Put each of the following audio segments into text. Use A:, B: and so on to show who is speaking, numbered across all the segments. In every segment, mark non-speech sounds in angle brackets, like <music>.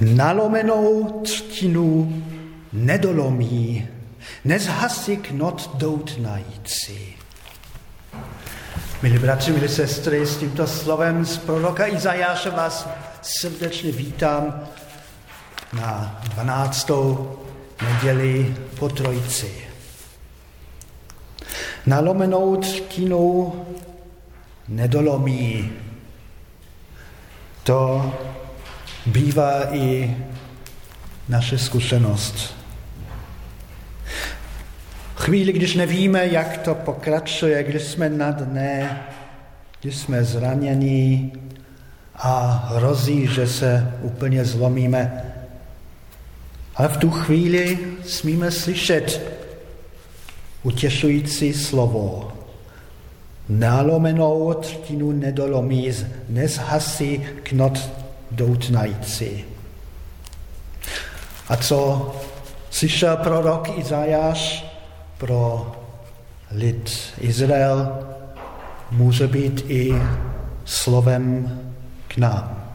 A: Nalomenou třtinu nedolomí, nezhasí knot doutnající. Milí bratři, milí sestry, s tímto slovem z proroka Izajáše vás srdečně vítám na 12. neděli po Trojici. Nalomenou třtinu nedolomí. To bývá i naše zkušenost. Chvíli, když nevíme, jak to pokračuje, když jsme na dne, když jsme zranění a hrozí, že se úplně zlomíme. Ale v tu chvíli smíme slyšet utěšující slovo. Nálomenou třtinu nedolomí, nezhasí knot doutnající. A co slyšel prorok Izajáš pro lid Izrael, může být i slovem k nám.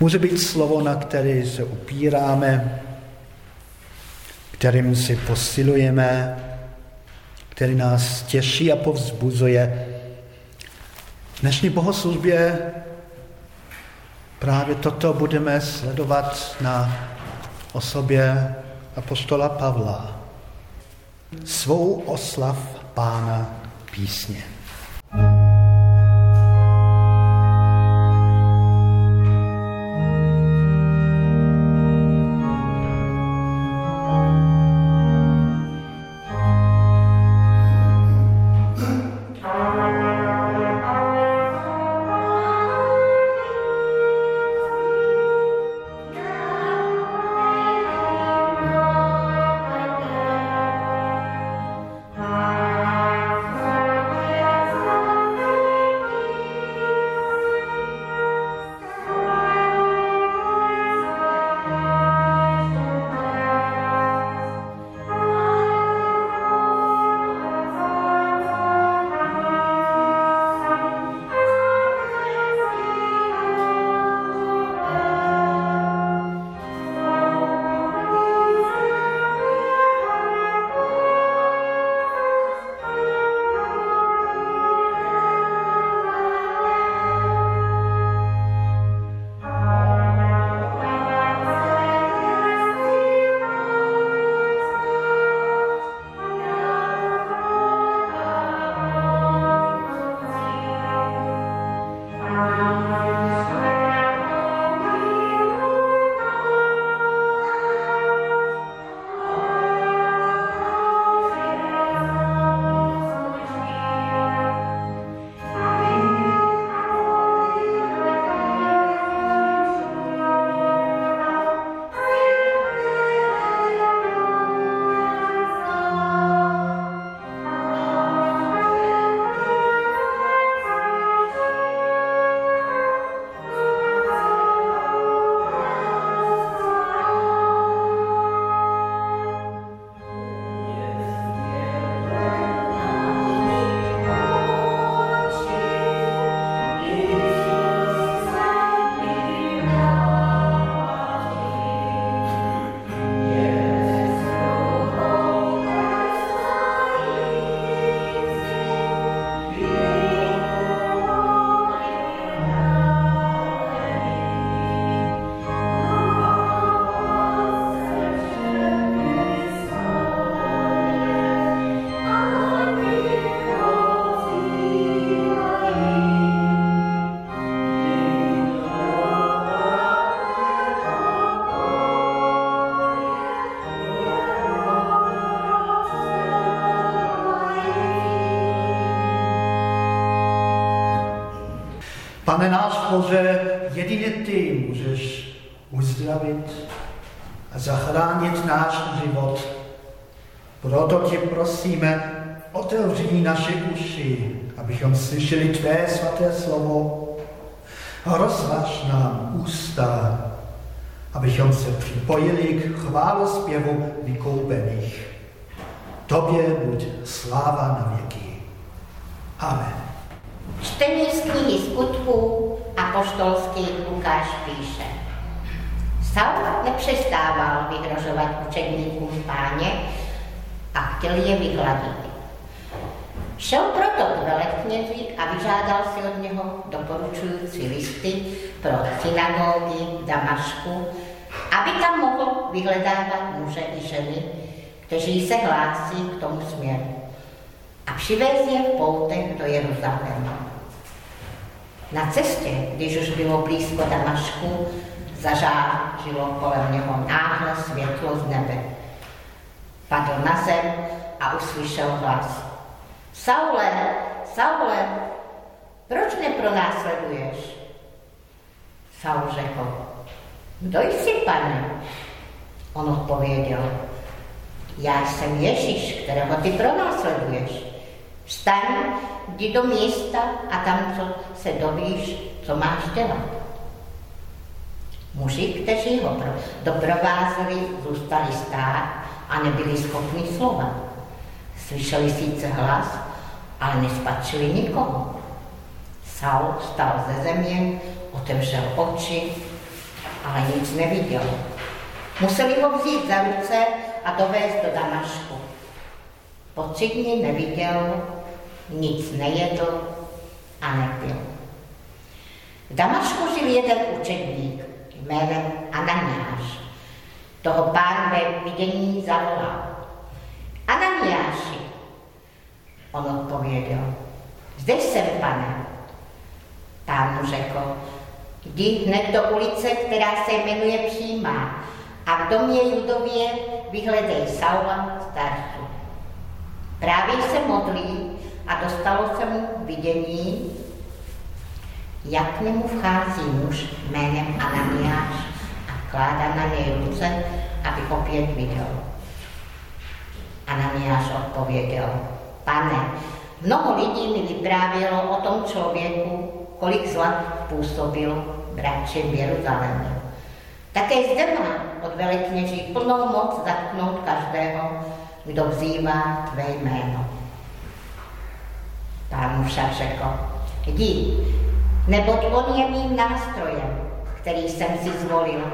A: Může být slovo, na které se upíráme, kterým si posilujeme, který nás těší a povzbuzuje. V dnešní bohoslužbě právě toto budeme sledovat na osobě apostola Pavla. Svou oslav pána písně. Pane náš Bože, jedině ty můžeš uzdravit a zachránit náš život. Proto tě prosíme, otevři naše uši, abychom slyšeli tvé svaté slovo a rozvaž nám ústa, abychom se připojili k chválospěvu vykoupených. Tobě buď sláva na věky. Amen.
B: Čtení z knihy skutků a poštolský Lukáš píše. Saul nepřestával vyhrožovat učedníkům páně a chtěl je vyhladit. Šel proto k veleknězi a vyžádal si od něho doporučující listy pro synagogy v Damašku, aby tam mohl vyhledávat muže i ženy, kteří se hlásí k tomu směru a přivez je v poutech do Jeruzaléma. Na cestě, když už bylo blízko Damašku, zažážilo kolem něho náhle světlo z nebe. Padl na zem a uslyšel hlas. Saule, Saule, proč nepronásleduješ? Saul řekl, kdo jsi, pane? On odpověděl, já jsem Ježíš, kterého ty pronásleduješ. Vstaň, jdi do města a tam co se dovíš, co máš dělat. Muži, kteří ho doprovázeli, zůstali stát a nebyli schopni slova. Slyšeli sice hlas, ale nespatřili nikoho. Saul stal ze země, otevřel oči, ale nic neviděl. Museli ho vzít za ruce a dovést do Damašku. Po tři dny neviděl, nic nejedl a nepil. V Damašku žil jeden učedník jménem Ananiáš. Toho pán ve vidění zavolal. Ananiáši, on odpověděl, zde jsem, pane. Pán mu řekl, jdi hned do ulice, která se jmenuje Přímá a v domě Judově vyhledej Saula staršího. Právě se modlí a dostalo se mu vidění, jak k němu vchází muž jménem Ananiáš a kládá na něj ruce, aby opět viděl. Ananiáš odpověděl, pane, mnoho lidí mi vyprávělo o tom člověku, kolik zla působil bratři v Jeruzalému. Také zde má od velekněží plnou moc zatknout každého, kdo vzývá tvé jméno. Pán mu však řekl, jdi, neboť on je mým nástrojem, který jsem si zvolil,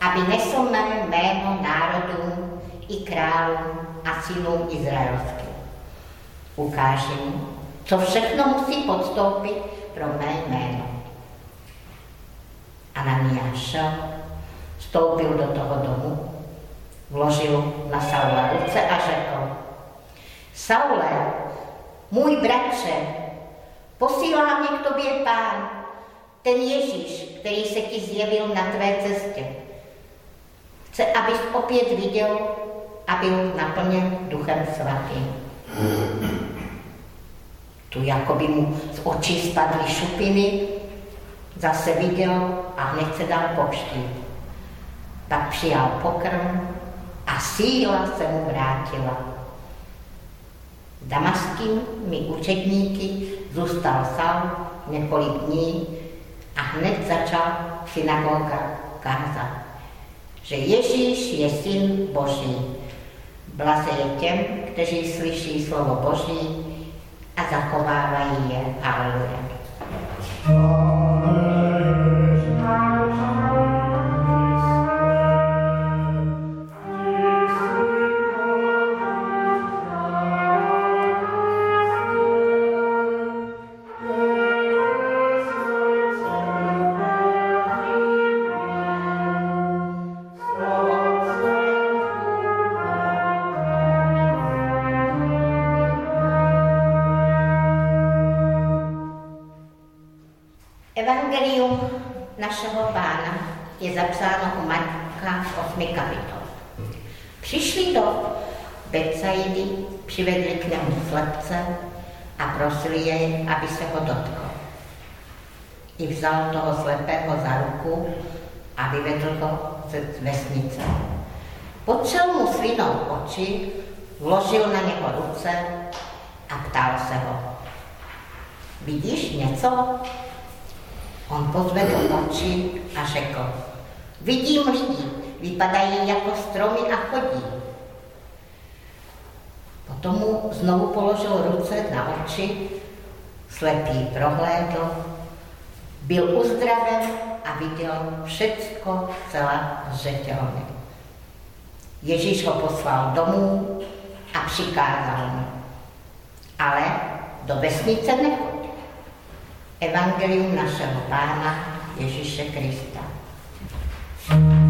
B: aby nesl mé jméno národům i králům a synům izraelským. Ukáži mu, co všechno musí podstoupit pro mé jméno. Ananiáš šel, vstoupil do toho domu vložil na Saula ruce a řekl, Saule, můj bratře, posílá mě k tobě pán, ten Ježíš, který se ti zjevil na tvé cestě. Chce, abys opět viděl a byl naplněn duchem svatým. <clears throat> Tu jako by mu z očí spadly šupiny, zase viděl a hned se dal pokštít. Pak přijal pokrm a síla se mu vrátila. Damaskými učedníky zůstal sám několik dní a hned začal synagoga kázat, že Ježíš je syn Boží. Blaze je těm, kteří slyší slovo Boží a zachovávají je. Haleluja. Prosili jej, aby se ho dotkl. I vzal toho slepého za ruku a vyvedl ho z vesnice. Potřel mu svinou oči, vložil na něho ruce a ptal se ho. Vidíš něco? On pozvedl oči a řekl, vidím lidi, vypadají jako stromy a chodí. Potom mu znovu položil ruce na oči, slepý prohlédl Byl uzdraven a viděl všecko celá zřetelně. Ježíš ho poslal domů a přikázal mu. Ale do vesnice nechoď. Evangelium našeho Pána Ježíše Krista. thank you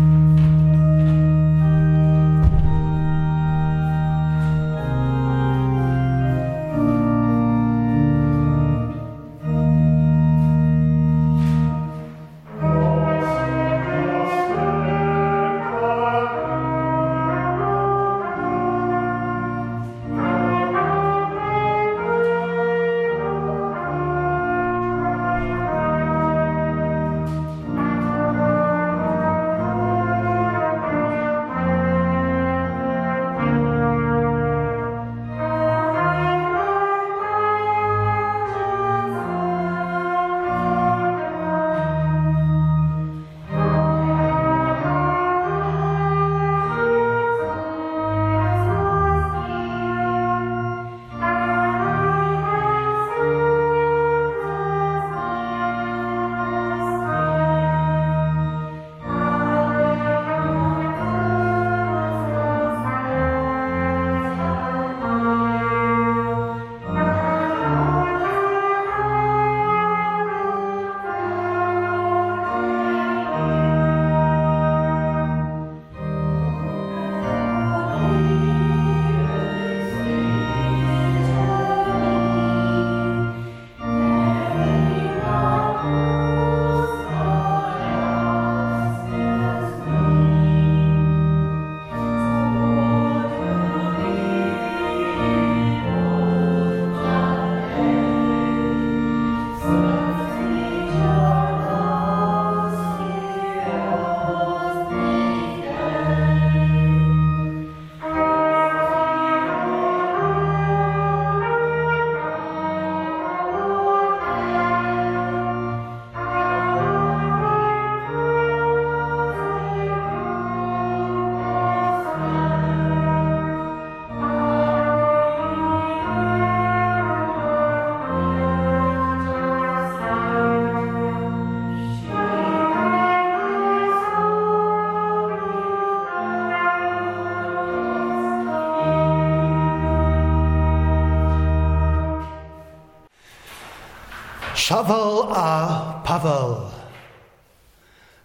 A: Schavel a Pavel,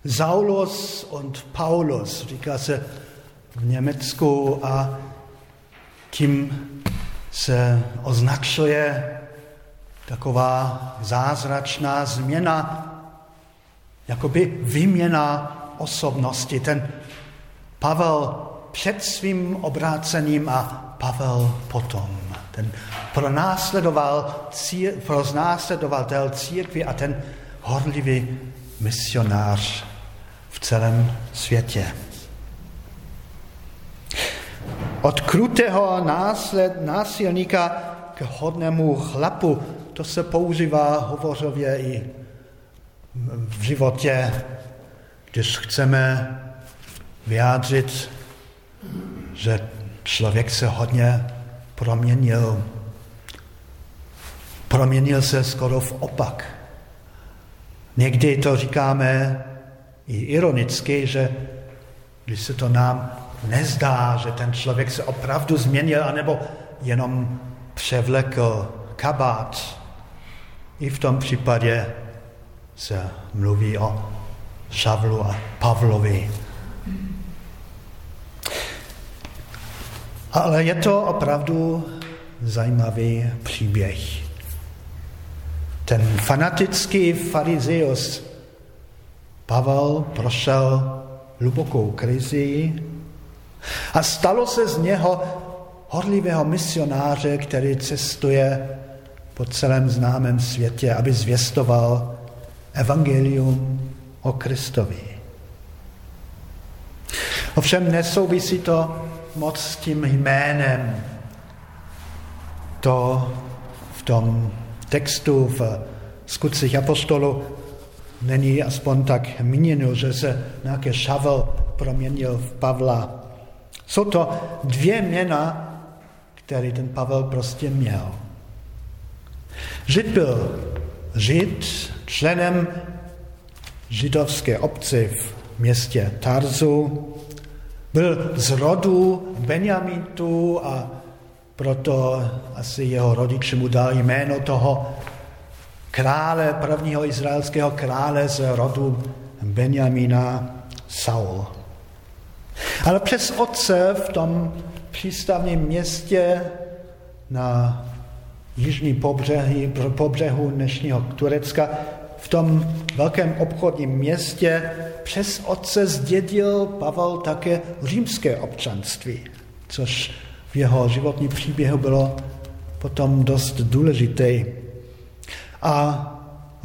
A: Saulus und Paulus, říká se v Německu a tím se označuje taková zázračná změna, jakoby výměna osobnosti. Ten Pavel před svým obrácením a Pavel potom. Ten pronásledoval, cír, pronásledovatel církvy a ten horlivý misionář v celém světě. Od krutého násled, násilníka k hodnému chlapu, to se používá hovořově i v životě, když chceme vyjádřit, že člověk se hodně proměnil. Proměnil se skoro v opak. Někdy to říkáme i ironicky, že když se to nám nezdá, že ten člověk se opravdu změnil, anebo jenom převlekl kabát. I v tom případě se mluví o Šavlu a Pavlovi. Ale je to opravdu zajímavý příběh. Ten fanatický farizeus Pavel prošel hlubokou krizi a stalo se z něho horlivého misionáře, který cestuje po celém známém světě, aby zvěstoval evangelium o Kristovi. Ovšem nesouvisí to moc s tím jménem. To v tom textu v skutcích apostolu není aspoň tak míněno, že se nějaký šavel proměnil v Pavla. Jsou to dvě jména, které ten Pavel prostě měl. Žid byl Žid, členem židovské obce v městě Tarzu, byl z rodu Benjamitu a proto asi jeho rodiče mu dali jméno toho krále, prvního izraelského krále z rodu Benjamina Saul. Ale přes otce v tom přístavním městě na jižní pobřehy, pobřehu dnešního Turecka, v tom velkém obchodním městě přes otce zdědil Pavel také římské občanství, což v jeho životní příběhu bylo potom dost důležité. A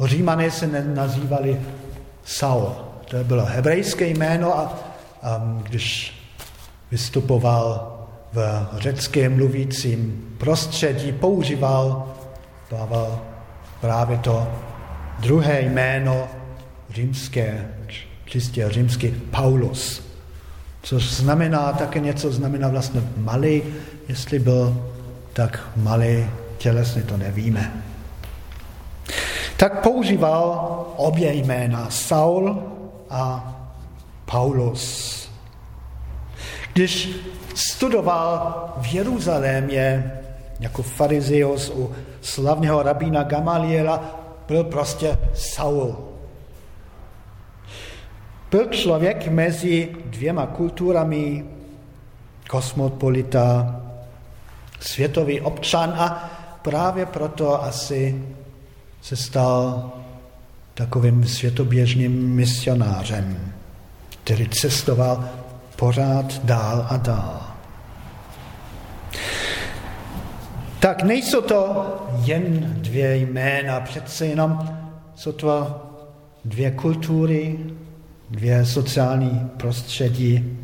A: římané se nazývali Saul. To bylo hebrejské jméno a, a když vystupoval v řeckém mluvícím prostředí, používal Pavel právě to druhé jméno římské, čistě římský Paulus, což znamená také něco, znamená vlastně malý, jestli byl tak malý tělesně, to nevíme. Tak používal obě jména Saul a Paulus. Když studoval v Jeruzalémě jako farizeus u slavného rabína Gamaliela, byl prostě Saul. Byl člověk mezi dvěma kulturami, kosmopolita, světový občan a právě proto asi se stal takovým světoběžným misionářem, který cestoval pořád dál a dál. Tak nejsou to jen dvě jména, přece jenom jsou to dvě kultury, dvě sociální prostředí.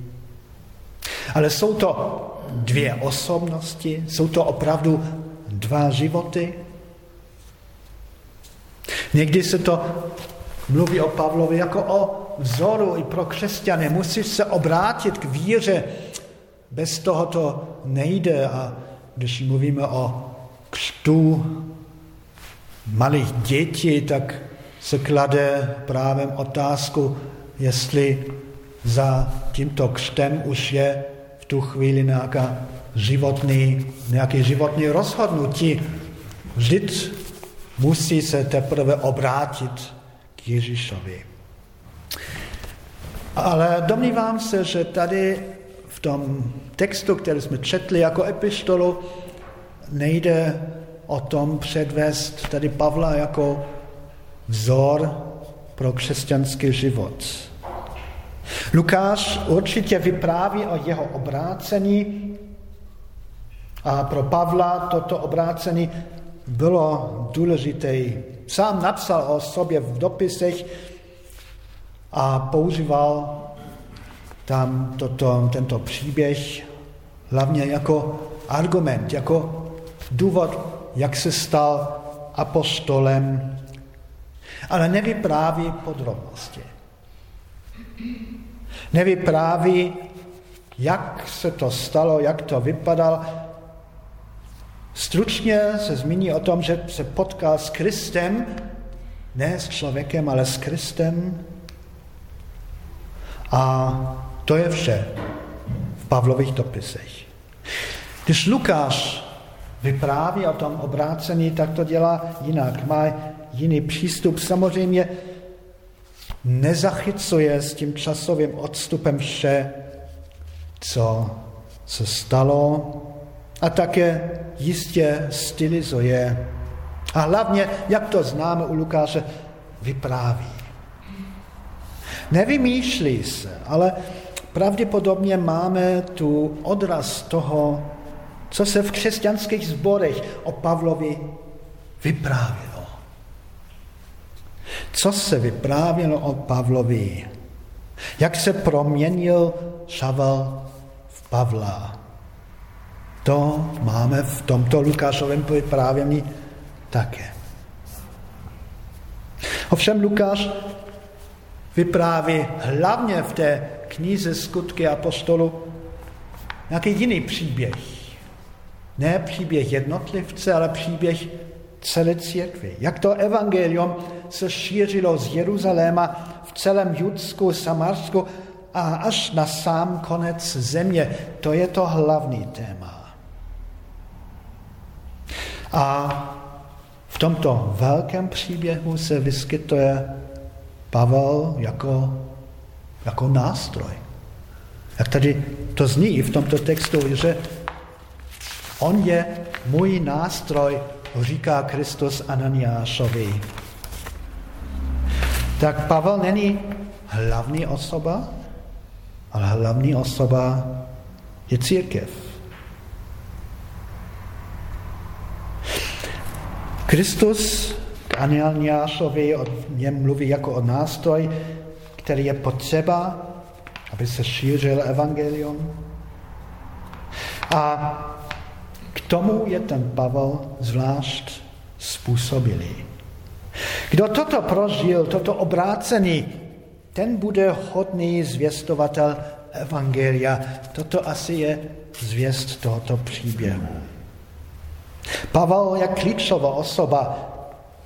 A: Ale jsou to dvě osobnosti, jsou to opravdu dva životy. Někdy se to mluví o Pavlovi jako o vzoru i pro křesťany. Musíš se obrátit k víře. Bez toho to nejde. A když mluvíme o křtu malých dětí, tak se klade právě otázku, jestli za tímto křtem už je v tu chvíli nějaká životní, nějaké životní rozhodnutí. Vždyť musí se teprve obrátit k Ježíšovi. Ale domnívám se, že tady v tom textu, který jsme četli jako epištolu, nejde o tom předvést tady Pavla jako vzor pro křesťanský život. Lukáš určitě vypráví o jeho obrácení a pro Pavla toto obrácení bylo důležité. Sám napsal o sobě v dopisech, a používal tam toto, tento příběh hlavně jako argument, jako důvod, jak se stal apostolem, ale nevypráví podrobnosti. Nevypráví, jak se to stalo, jak to vypadalo. Stručně se zmíní o tom, že se potkal s Kristem, ne s člověkem, ale s Kristem, a to je vše v Pavlových dopisech. Když Lukáš vypráví o tom obrácení, tak to dělá jinak. Má jiný přístup. Samozřejmě nezachycuje s tím časovým odstupem vše, co se stalo a také jistě stylizuje. A hlavně, jak to známe u Lukáše, vypráví. Nevymýšlí se, ale pravděpodobně máme tu odraz toho, co se v křesťanských zborech o Pavlovi vyprávělo. Co se vyprávělo o Pavlovi? Jak se proměnil Šavel v Pavla? To máme v tomto Lukášovém vyprávění také. Ovšem Lukáš vypráví hlavně v té knize Skutky apostolu nějaký jiný příběh. Ne příběh jednotlivce, ale příběh celé církvi. Jak to evangelium se šířilo z Jeruzaléma v celém Judsku, Samarsku a až na sám konec země. To je to hlavní téma. A v tomto velkém příběhu se vyskytuje Pavel jako, jako nástroj. Jak tady to zní v tomto textu, že on je můj nástroj, říká Kristus Ananiášovi. Tak Pavel není hlavní osoba, ale hlavní osoba je církev. Kristus k Ananiášovi o něm mluví jako o nástroj, který je potřeba, aby se šířil evangelium. A tomu je ten Pavel zvlášť způsobilý. Kdo toto prožil, toto obrácení, ten bude hodný zvěstovatel Evangelia. Toto asi je zvěst tohoto příběhu. Pavel je klíčová osoba.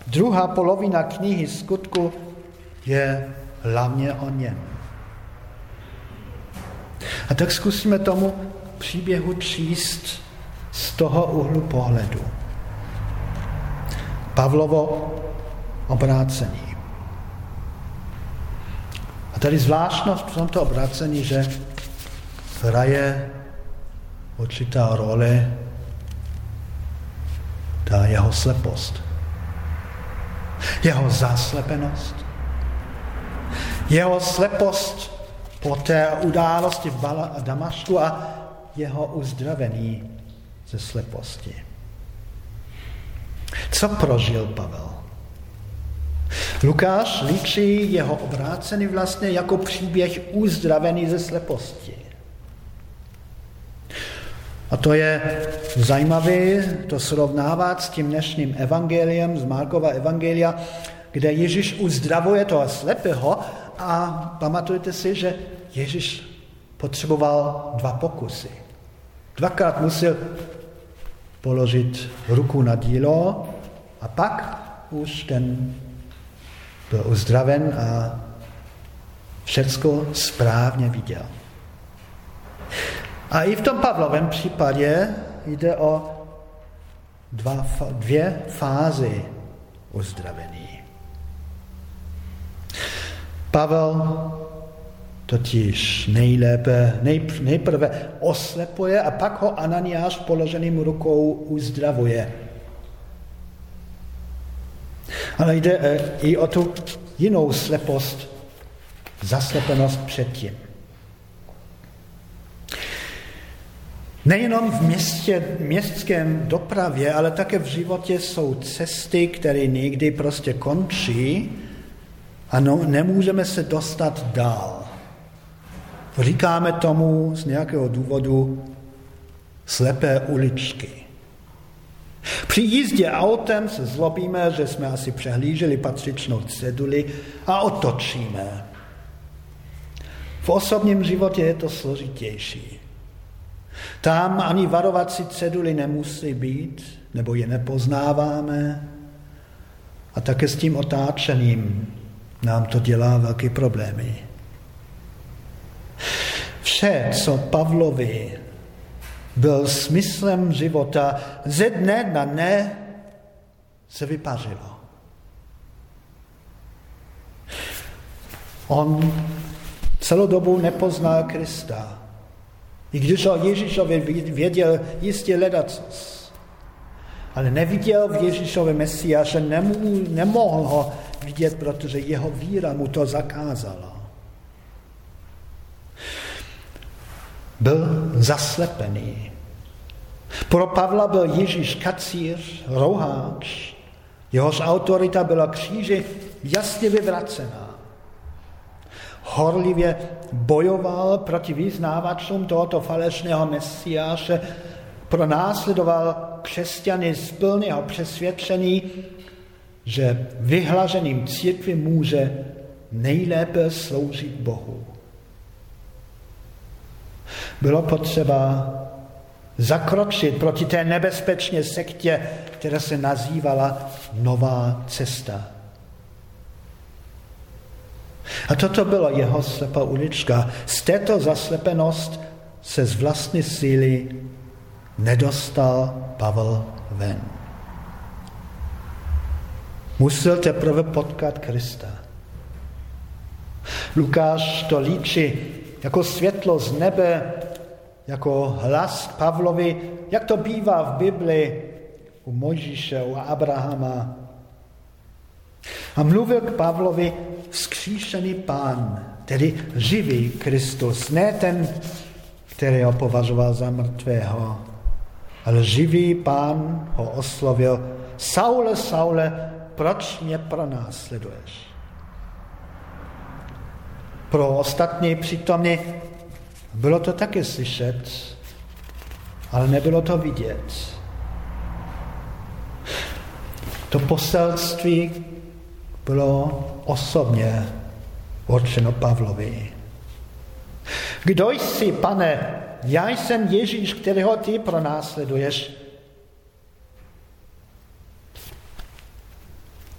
A: Druhá polovina knihy skutku je hlavně o něm. A tak zkusíme tomu příběhu číst z toho úhlu pohledu. Pavlovo obrácení. A tady zvláštnost v tomto obrácení, že hraje určitá role ta jeho slepost, jeho zaslepenost, jeho slepost po té události v Damašku a jeho uzdravení ze sleposti. Co prožil Pavel? Lukáš líčí jeho obrácený vlastně jako příběh uzdravený ze sleposti. A to je zajímavé to srovnávat s tím dnešním evangeliem, z Markova evangelia, kde Ježíš uzdravuje toho slepého a pamatujte si, že Ježíš potřeboval dva pokusy. Dvakrát musel položit ruku na dílo a pak už ten byl uzdraven a všechno správně viděl. A i v tom Pavlovém případě jde o dva, dvě fázy uzdravení. Pavel totiž nejlépe, nejprve oslepuje a pak ho Ananiáš položeným rukou uzdravuje. Ale jde eh, i o tu jinou slepost, zaslepenost předtím. Nejenom v městě, městském dopravě, ale také v životě jsou cesty, které někdy prostě končí a no, nemůžeme se dostat dál. Říkáme tomu z nějakého důvodu slepé uličky. Při jízdě autem se zlobíme, že jsme asi přehlíželi patřičnou ceduli a otočíme. V osobním životě je to složitější. Tam ani varovací ceduly nemusí být, nebo je nepoznáváme. A také s tím otáčením nám to dělá velké problémy. Vše, co Pavlovi byl smyslem života, ze dne na dne se vypařilo. On celou dobu nepoznal Krista. I když o Ježíšovi věděl jistě ledacos. Ale neviděl v Ježíšově Mesiáše, nemohl ho vidět, protože jeho víra mu to zakázala. Byl zaslepený. Pro Pavla byl Ježíš kacíř, rouháč, jehož autorita byla kříži jasně vyvracená. Horlivě bojoval proti vyznávačům tohoto falešného mesiáše, pronásledoval křesťany z plného přesvědčení, že vyhlaženým církvi může nejlépe sloužit Bohu. Bylo potřeba zakročit proti té nebezpečné sektě, která se nazývala Nová cesta. A toto bylo jeho slepá ulička. Z této zaslepenost se z vlastní síly nedostal Pavel ven. Musel teprve potkat Krista. Lukáš to líčí jako světlo z nebe, jako hlas Pavlovi, jak to bývá v Bibli u Mojžíše, u Abrahama. A mluvil k Pavlovi vzkříšený pán, tedy živý Kristus, ne ten, který ho považoval za mrtvého, ale živý pán ho oslovil, Saule, Saule, proč mě pronásleduješ? Pro ostatní přítomní bylo to také slyšet, ale nebylo to vidět. To poselství bylo osobně určeno Pavlovi. Kdo jsi, pane? Já jsem Ježíš, kterého ty pronásleduješ.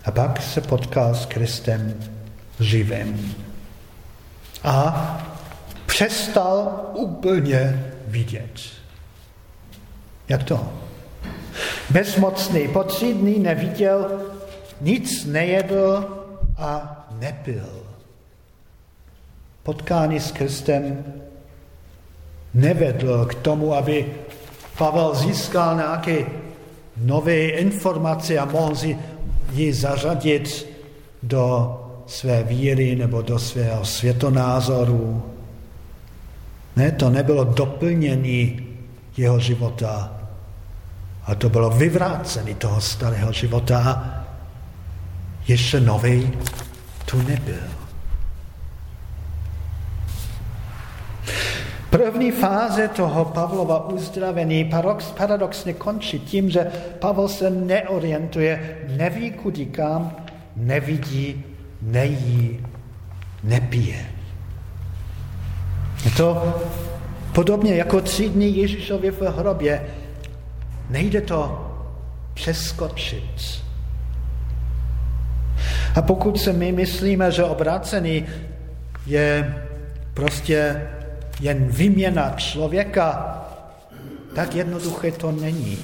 A: A pak se potkal s Kristem živým. A přestal úplně vidět. Jak to? Bezmocný, po tři dny neviděl, nic nejedl a nepil. Potkání s Kristem nevedl k tomu, aby Pavel získal nějaké nové informace a mohl si ji zařadit do své víry nebo do svého světonázoru. Ne, to nebylo doplnění jeho života, a to bylo vyvrácení toho starého života. Ještě nový tu nebyl. První fáze toho Pavlova uzdravení paradoxně končí tím, že Pavel se neorientuje, neví kudy kam, nevidí, nejí, nepije. Je to podobně jako tři dny Ježíšově v hrobě. Nejde to přeskočit. A pokud se my myslíme, že obrácený je prostě jen výměna člověka, tak jednoduché to není.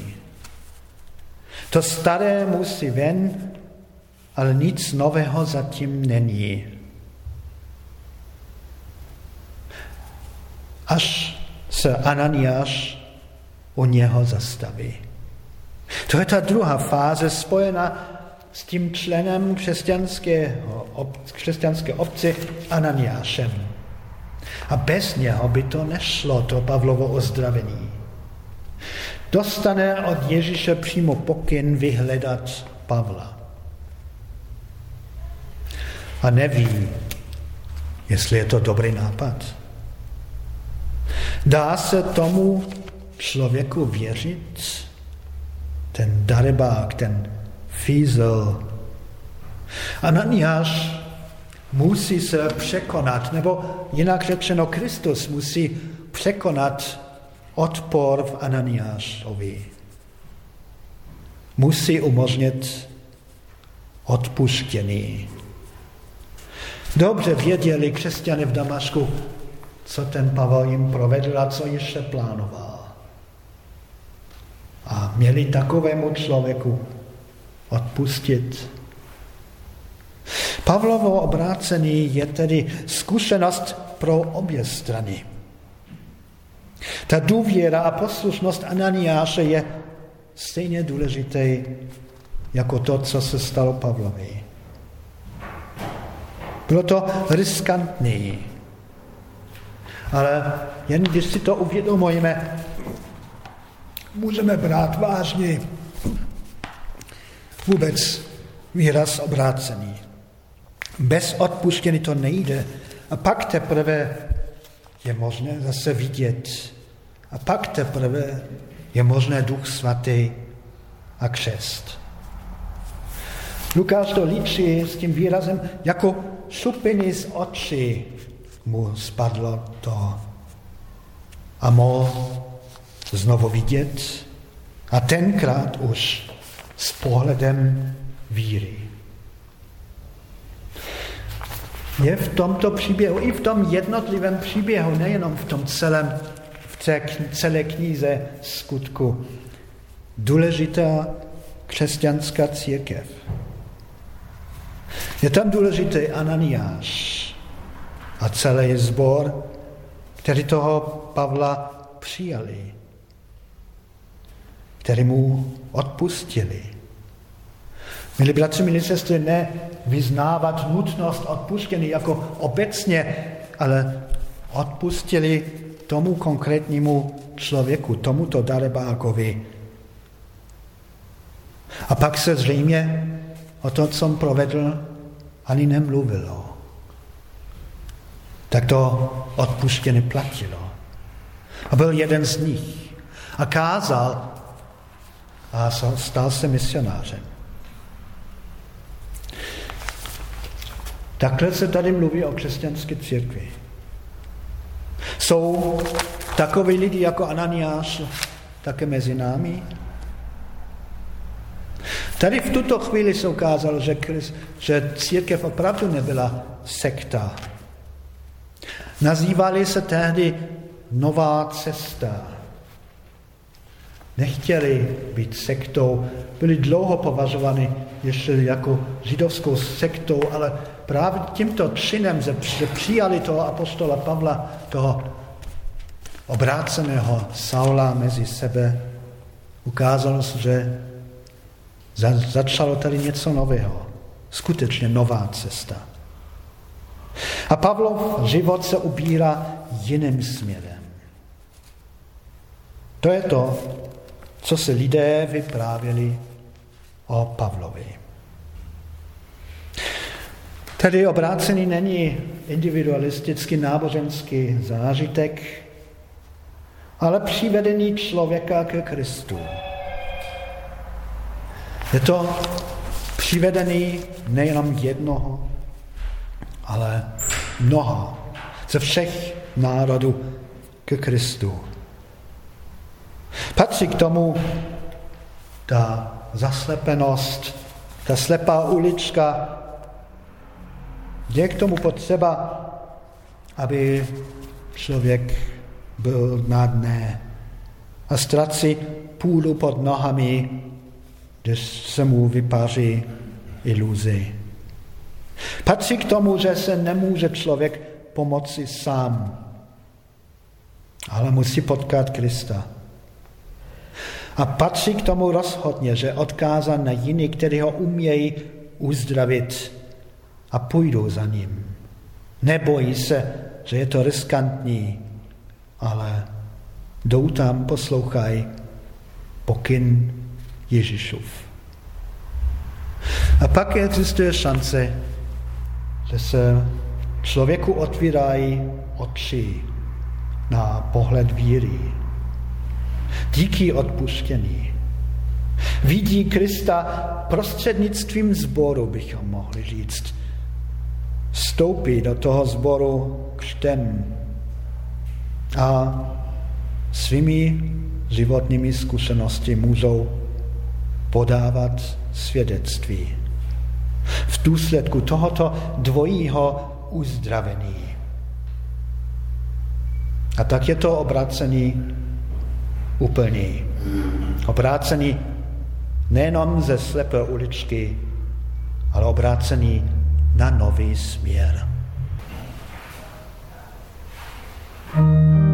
A: To staré musí ven, ale nic nového zatím není. Až se Ananiáš u něho zastaví. To je ta druhá fáze spojená s tím členem křesťanské obce Ananiášem. A bez něho by to nešlo, to Pavlovo ozdravení. Dostane od Ježíše přímo pokyn vyhledat Pavla. A neví, jestli je to dobrý nápad. Dá se tomu člověku věřit? Ten darebák, ten fízel. Ananiáš musí se překonat, nebo jinak řečeno Kristus musí překonat odpor v Ananiášovi. Musí umožnit odpuštění. Dobře věděli křesťané v Damašku, co ten Pavel jim provedl a co ještě plánoval. A měli takovému člověku odpustit. Pavlovo obrácení je tedy zkušenost pro obě strany. Ta důvěra a poslušnost Ananiáše je stejně důležité jako to, co se stalo Pavlovi. Bylo to riskantní, ale jen když si to uvědomujeme, můžeme brát vážně vůbec výraz obrácený. Bez odpuštění to nejde. A pak teprve je možné zase vidět. A pak teprve je možné duch svatý a křest. Lukáš to líčí s tím výrazem, jako šupiny z očí mu spadlo to a mohl znovu vidět a tenkrát už s pohledem víry. Je v tomto příběhu, i v tom jednotlivém příběhu, nejenom v tom celém, v té celé knize skutku, důležitá křesťanská církev. Je tam důležitý Ananiáš a celý zbor, který toho Pavla přijali, který mu odpustili. Milí bratři, milí sestry, ne vyznávat nutnost odpuštění jako obecně, ale odpustili tomu konkrétnímu člověku, tomuto darebákovi. A pak se zřejmě o to, co provedl, ani nemluvilo. Tak to odpuštění platilo. A byl jeden z nich. A kázal a stal se misionářem. Takhle se tady mluví o křesťanské církvi. Jsou takoví lidi jako Ananiáš také mezi námi? Tady v tuto chvíli se ukázalo, že, že církev opravdu nebyla sekta. Nazývali se tehdy nová cesta. Nechtěli být sektou, byli dlouho považovány ještě jako židovskou sektou, ale právě tímto činem, že přijali toho apostola Pavla, toho obráceného Saula mezi sebe, ukázalo se, že začalo tady něco nového. Skutečně nová cesta. A Pavlov život se ubírá jiným směrem. To je to, co se lidé vyprávěli o Pavlovi. Tedy obrácený není individualistický náboženský zážitek, ale přivedení člověka ke Kristu. Je to přivedený nejenom jednoho, ale mnoha ze všech národů ke Kristu. Patří k tomu ta zaslepenost, ta slepá ulička. Je k tomu potřeba, aby člověk byl na dne a ztrací půdu pod nohami, když se mu vypaří iluzi. Patří k tomu, že se nemůže člověk pomoci sám, ale musí potkat Krista. A patří k tomu rozhodně, že odkázán na jiný, který ho umějí uzdravit a půjdou za ním. Nebojí se, že je to riskantní, ale jdou tam, poslouchají pokyn Ježíšův. A pak existuje šance, že se člověku otvírají oči na pohled víry. Díky odpuštění. Vidí Krista prostřednictvím zboru, bychom mohli říct. Vstoupí do toho zboru křtem a svými životními zkušenosti můžou podávat svědectví v důsledku tohoto dvojího uzdravení. A tak je to obrácený úplný. Obrácený nejenom ze slepé uličky, ale obrácený na nový směr. thank you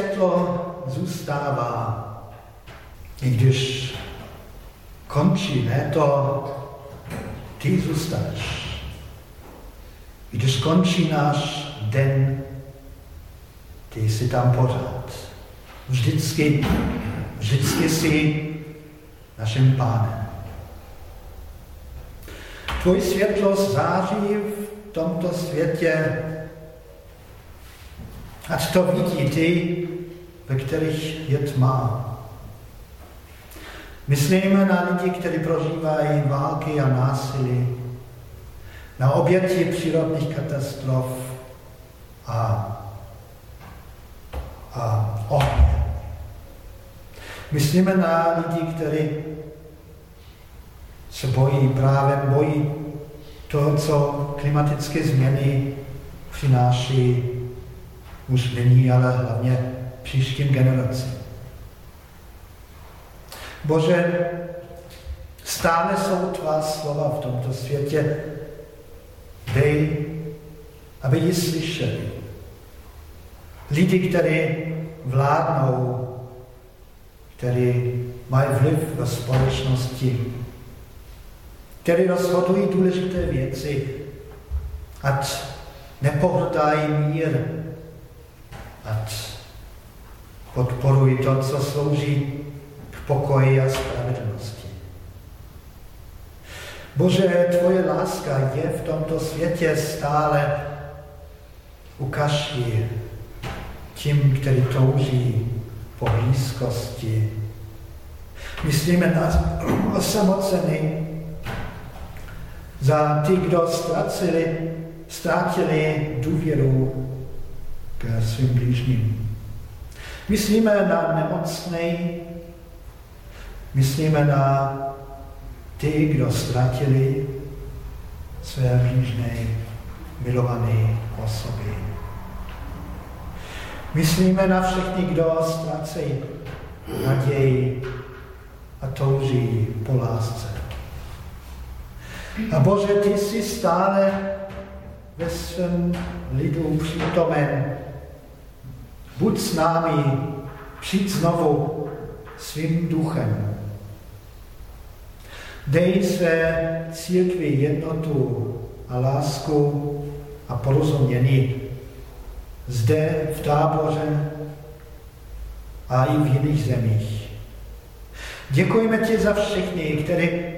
A: světlo zůstává, i když končí, ne to, ty zůstaneš. I když skončí náš den, ty jsi tam pořád. Vždycky, vždycky jsi naším pánem. Tvoj světlo září v tomto světě, ať to vidí ty, ve kterých je tma. Myslíme na lidi, kteří prožívají války a násilí, na oběti přírodních katastrof a, a ohně. Myslíme na lidi, kteří se bojí právě bojí toho, co klimatické změny přináší už nyní, ale hlavně příštím generacím. Bože, stále jsou tvá slova v tomto světě. Dej, aby ji slyšeli. Lidi, kteří vládnou, kteří mají vliv ve společnosti, kteří rozhodují důležité věci, ať nepohltají mír, ať podporují to, co slouží k pokoji a spravedlnosti. Bože, tvoje láska je v tomto světě stále ukaží tím, který touží po blízkosti. Myslíme na osamoceny, za ty, kdo ztratili, ztratili důvěru k svým blížním. Myslíme na nemocné, myslíme na ty, kdo ztratili své blížné, milované osoby. Myslíme na všechny, kdo ztrácejí naději a touží po lásce. A Bože, ty jsi stále ve svém lidu přítomen. Buď s námi, přijď znovu svým duchem. Dej své církvi jednotu a lásku a porozumění zde v táboře a i v jiných zemích. Děkujeme ti za všechny, které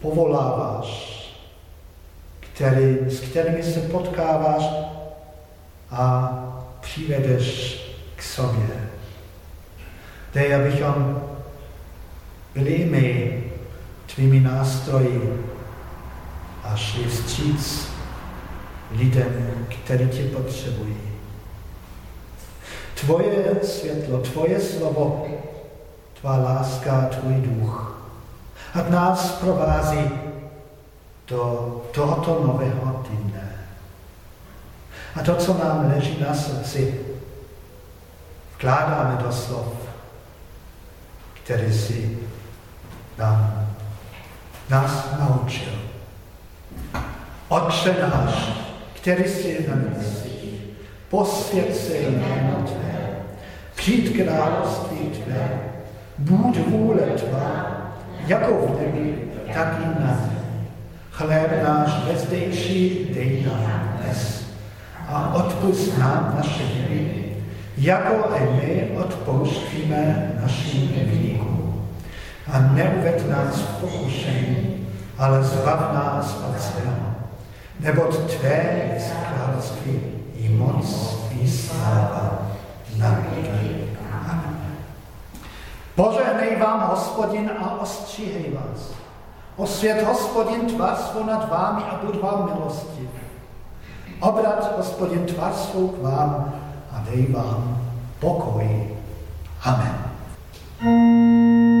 A: povoláváš, který, s kterými se potkáváš a přivedeš k sobě. Dej, abychom byli my tvými nástroji a šli vstříc lidem, kteří tě potřebují. Tvoje světlo, tvoje slovo, tvá láska, tvůj duch Ať nás provází do tohoto nového týdne. A to, co nám leží na srdci, vkládáme do slov, které si nám, nás naučil. Otče náš, který jsi na nebesích, posvěd se jméno Tvé, přijď království Tvé, buď vůle Tvá, jako v nebi, tak i na zemi. Chléb náš bezdejší dej nám dnes a odpust nám naše viny, jako i my odpouštíme našim viníkům. A neuved nás v pokušení, ale zbav nás od zlého. Neboť Tvé je království i moc i sláva na věky. Požehnej vám hospodin a ostříhej vás. Osvět hospodin tvar svou nad vámi a buď vám milostiv. Obrat hospodin tvar svou k vám a dej vám pokoj. Amen. thank